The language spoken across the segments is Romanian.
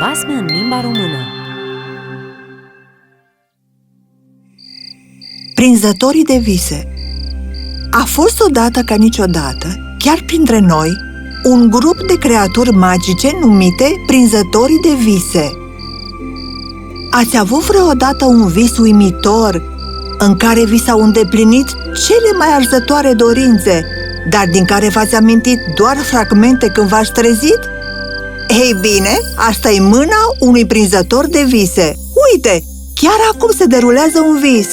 basme în limba română Prinzătorii de vise A fost odată ca niciodată, chiar printre noi, un grup de creaturi magice numite prinzătorii de vise. Ați avut vreodată un vis uimitor în care vi s-au îndeplinit cele mai arzătoare dorințe, dar din care v-ați amintit doar fragmente când v-ați trezit? Ei bine, asta e mâna unui prinzător de vise. Uite, chiar acum se derulează un vis.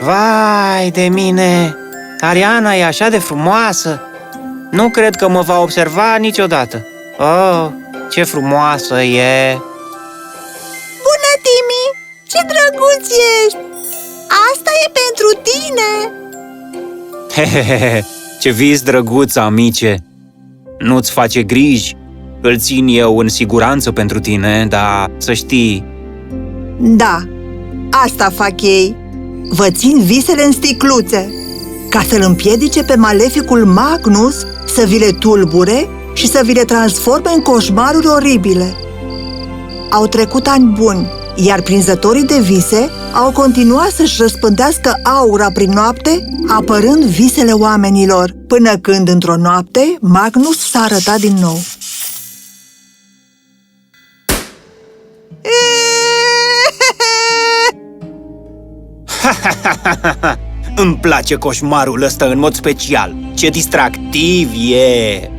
Vai de mine! Ariana e așa de frumoasă! Nu cred că mă va observa niciodată. Oh, ce frumoasă e! Bună, Timi! Ce drăguț ești! Asta e pentru tine! Hehehe, ce vis drăguț, amice! Nu-ți face griji? Îl țin eu în siguranță pentru tine, dar să știi... Da, asta fac ei. Vă țin visele în sticluțe, ca să-l împiedice pe maleficul Magnus să vi le tulbure și să vi le transforme în coșmaruri oribile. Au trecut ani buni, iar prinzătorii de vise au continuat să-și răspândească aura prin noapte, apărând visele oamenilor, până când, într-o noapte, Magnus s-a arătat din nou. Îmi place coșmarul ăsta în mod special. Ce distractiv e!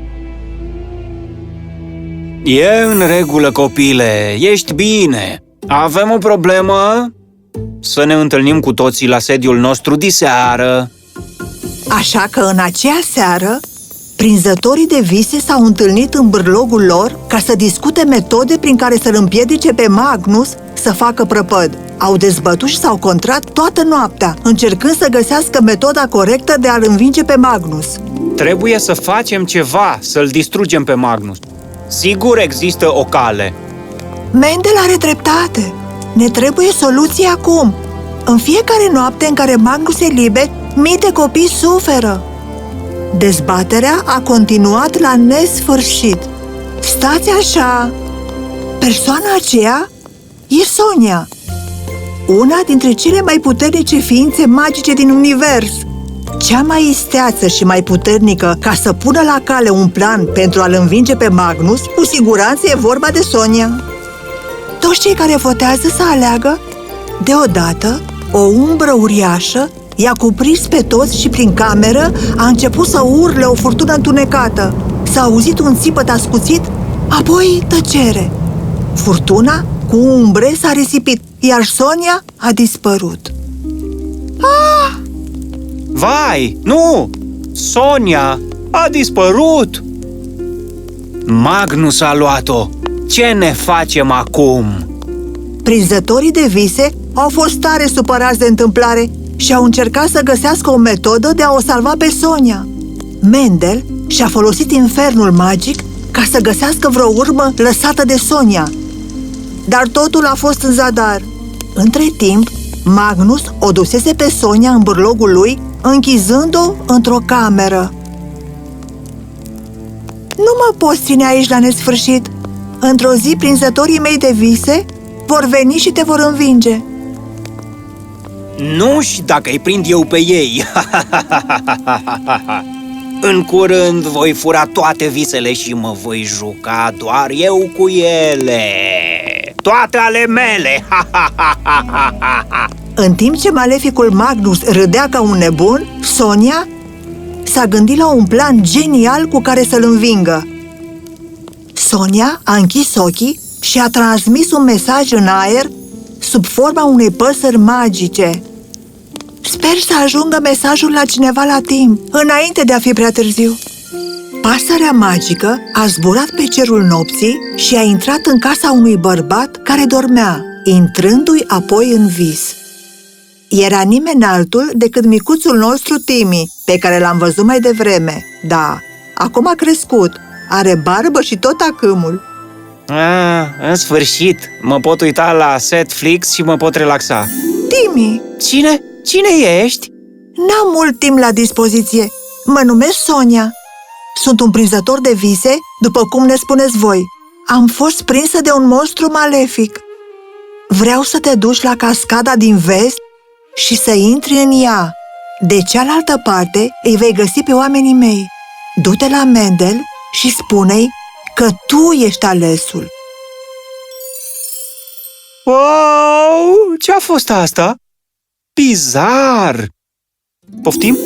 E în regulă, copile. Ești bine. Avem o problemă? Să ne întâlnim cu toții la sediul nostru diseară. Așa că în acea seară, prinzătorii de vise s-au întâlnit în bârlogul lor ca să discute metode prin care să-l împiedice pe Magnus să facă prăpăd. Au dezbătut și s-au contrat toată noaptea, încercând să găsească metoda corectă de a-l învinge pe Magnus. Trebuie să facem ceva, să-l distrugem pe Magnus. Sigur există o cale. Mendel are dreptate. Ne trebuie soluții acum. În fiecare noapte în care Magnus e liber, mii de copii suferă. Dezbaterea a continuat la nesfârșit. Stați așa! Persoana aceea e Sonia, una dintre cele mai puternice ființe magice din univers. Cea mai isteață și mai puternică ca să pună la cale un plan pentru a-l învinge pe Magnus, cu siguranță e vorba de Sonia. Toți cei care votează să aleagă, deodată, o umbră uriașă i-a cuprins pe toți și prin cameră a început să urle o furtună întunecată. S-a auzit un țipăt ascuțit, apoi tăcere. Furtuna, cu umbre, s-a risipit, iar Sonia a dispărut. Vai, nu! Sonia a dispărut! Magnus a luat-o! Ce ne facem acum? Prinzătorii de vise au fost tare supărați de întâmplare și au încercat să găsească o metodă de a o salva pe Sonia. Mendel și-a folosit infernul magic ca să găsească vreo urmă lăsată de Sonia. Dar totul a fost în zadar. Între timp, Magnus o dusese pe Sonia în bârlogul lui, închizând-o într-o cameră. Nu mă poți ține aici la nesfârșit. Într-o zi, prinzătorii mei de vise vor veni și te vor învinge. Nu și dacă îi prind eu pe ei. În curând voi fura toate visele și mă voi juca doar eu cu ele. Toate ale mele! În timp ce maleficul Magnus râdea ca un nebun, Sonia s-a gândit la un plan genial cu care să-l învingă. Sonia a închis ochii și a transmis un mesaj în aer sub forma unei păsări magice. Sper să ajungă mesajul la cineva la timp, înainte de a fi prea târziu. Pasărea magică a zburat pe cerul nopții și a intrat în casa unui bărbat care dormea, intrându-i apoi în vis. Era nimeni altul decât micuțul nostru Timi, pe care l-am văzut mai devreme. Da, acum a crescut, are barbă și tot acâmul. ah, în sfârșit, mă pot uita la Setflix și mă pot relaxa. Timi, Cine? Cine ești? n-am mult timp la dispoziție. Mă numesc Sonia. Sunt un prinzător de vise, după cum ne spuneți voi. am fost prinsă de un monstru malefic. Vreau să te duci la cascada din vest și să intri în ea. De cealaltă parte îi vei găsi pe oamenii mei. Du-te la Mendel și spune-i că tu ești alesul. Wow! Ce-a fost asta? Bizar! Poftim?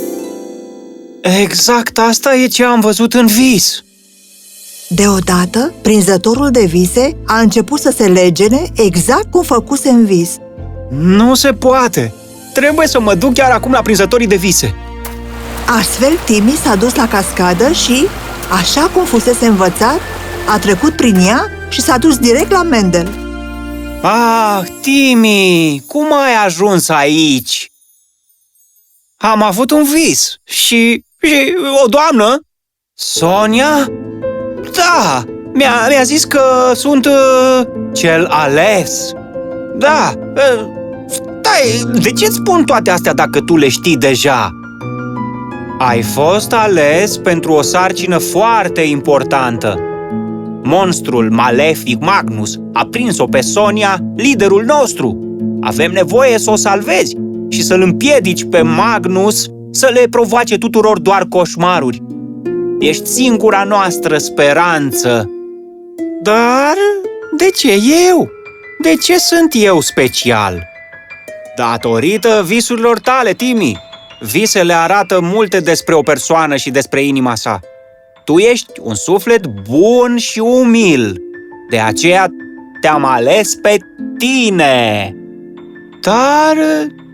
Exact asta e ce am văzut în vis. Deodată, prinzătorul de vise a început să se legene exact cum făcuse în vis. Nu se poate! Trebuie să mă duc chiar acum la prinzătorii de vise. Astfel, Timi s-a dus la cascadă și, așa cum fusese învățat, a trecut prin ea și s-a dus direct la Mendel. Ah, Timi, cum ai ajuns aici? Am avut un vis și, și o doamnă, Sonia? Da, mi-a, mi-a zis că sunt uh, cel ales. Da, uh, stai, de ce-ți spun toate astea dacă tu le știi deja? Ai fost ales pentru o sarcină foarte importantă. Monstrul malefic Magnus a prins-o pe Sonia, liderul nostru. Avem nevoie să o salvezi și să-l împiedici pe Magnus să le provoace tuturor doar coșmaruri. Ești singura noastră speranță. Dar de ce eu? De ce sunt eu special? Datorită visurilor tale, Timi. Visele arată multe despre o persoană și despre inima sa. Tu ești un suflet bun și umil. De aceea te-am ales pe tine. Dar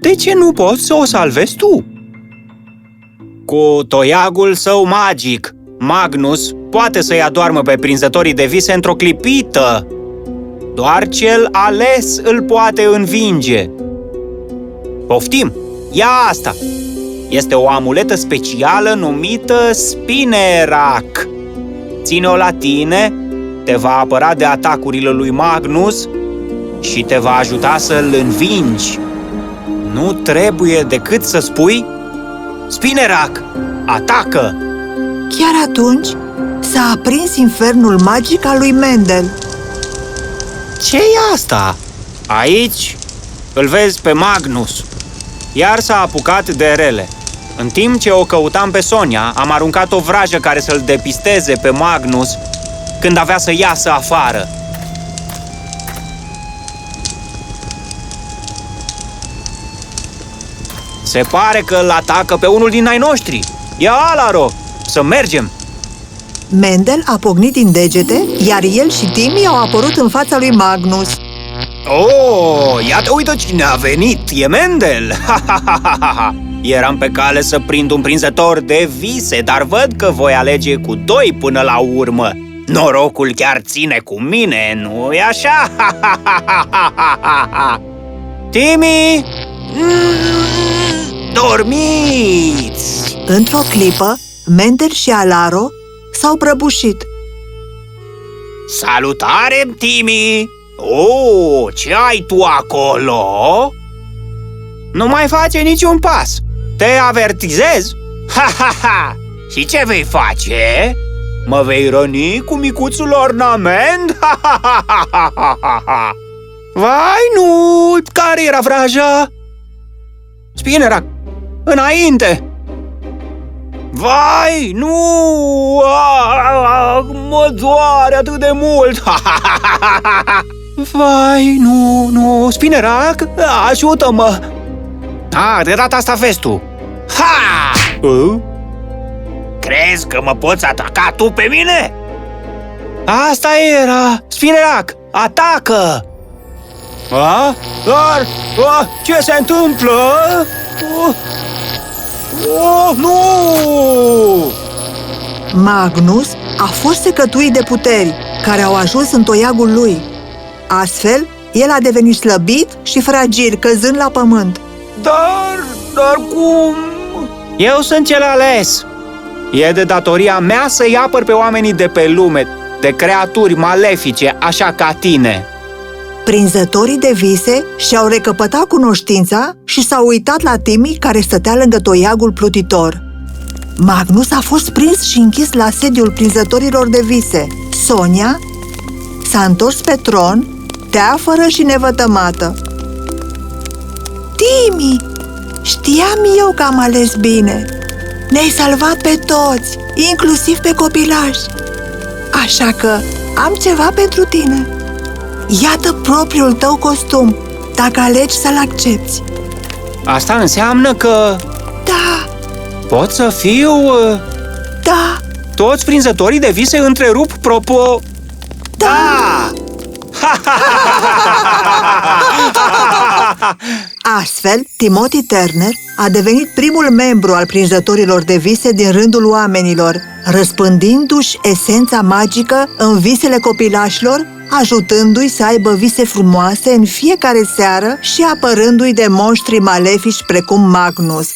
de ce nu poți să o salvezi tu? Cu toiagul său magic, Magnus poate să-i adoarmă pe prinzătorii de vise într-o clipită. Doar cel ales îl poate învinge. Poftim! Ia asta! Este o amuletă specială numită Spinerac. Ține-o la tine, te va apăra de atacurile lui Magnus și te va ajuta să-l învingi. Nu trebuie decât să spui Spinerac, atacă! Chiar atunci s-a aprins infernul magic al lui Mendel. ce e asta? Aici îl vezi pe Magnus. Iar s-a apucat de rele. În timp ce o căutam pe Sonia, am aruncat o vrajă care să-l depisteze pe Magnus când avea să iasă afară. Se pare că îl atacă pe unul din ai noștri. Ia, Alaro, să mergem! Mendel a pognit din degete, iar el și Timi au apărut în fața lui Magnus. Oh, iată uită cine a venit, e Mendel! Eram pe cale să prind un prinzător de vise, dar văd că voi alege cu doi până la urmă. Norocul chiar ține cu mine, nu-i așa? Timi! Mm, Dormiți! Într-o clipă, Mendel și Alaro s-au prăbușit. Salutare, Timi! Oh, ce ai tu acolo? Nu mai face niciun pas. Te avertizez? Ha, ha, ha! Și ce vei face? Mă vei răni cu micuțul ornament? Ha, ha, ha, ha, ha, ha, ha. Vai, nu! Care era vraja? Spinerac, înainte! Vai, nu! A, a, mă doare atât de mult! Vai, nu, nu! Spinerac, ajută-mă! A, de data asta vezi tu! Ha! Uh? Crezi că mă poți ataca tu pe mine? Asta era! Spinerac, atacă! A? Dar, a, ce se întâmplă? Uh, oh, nu! Magnus a fost secătuit de puteri care au ajuns în toiagul lui. Astfel, el a devenit slăbit și fragil, căzând la pământ. Dar, dar cum? Eu sunt cel ales. E de datoria mea să-i apăr pe oamenii de pe lume, de creaturi malefice, așa ca tine. Prinzătorii de vise și-au recăpătat cunoștința și s-au uitat la Timi care stătea lângă toiagul plutitor. Magnus a fost prins și închis la sediul prinzătorilor de vise. Sonia s-a întors pe tron, teafără și nevătămată. Timi, știam eu că am ales bine. Ne-ai salvat pe toți, inclusiv pe copilași. Așa că am ceva pentru tine. Iată propriul tău costum, dacă alegi să-l accepti. Asta înseamnă că Da, pot să fiu... uh, da, Toți prinzătorii de vise întrerup propo... Da! Astfel, Timothy Turner a devenit primul membru al prinzătorilor de vise din rândul oamenilor, răspândindu-și esența magică în visele copilașilor, ajutându-i să aibă vise frumoase în fiecare seară și apărându-i de monștri malefici precum Magnus,